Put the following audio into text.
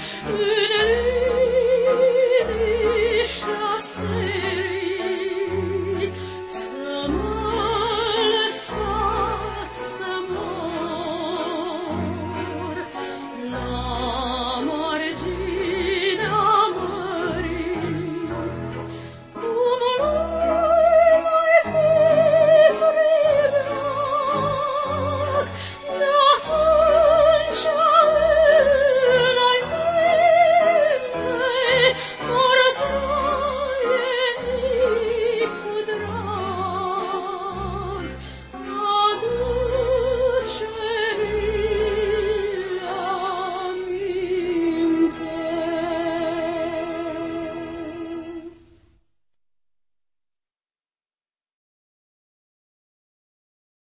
Mm.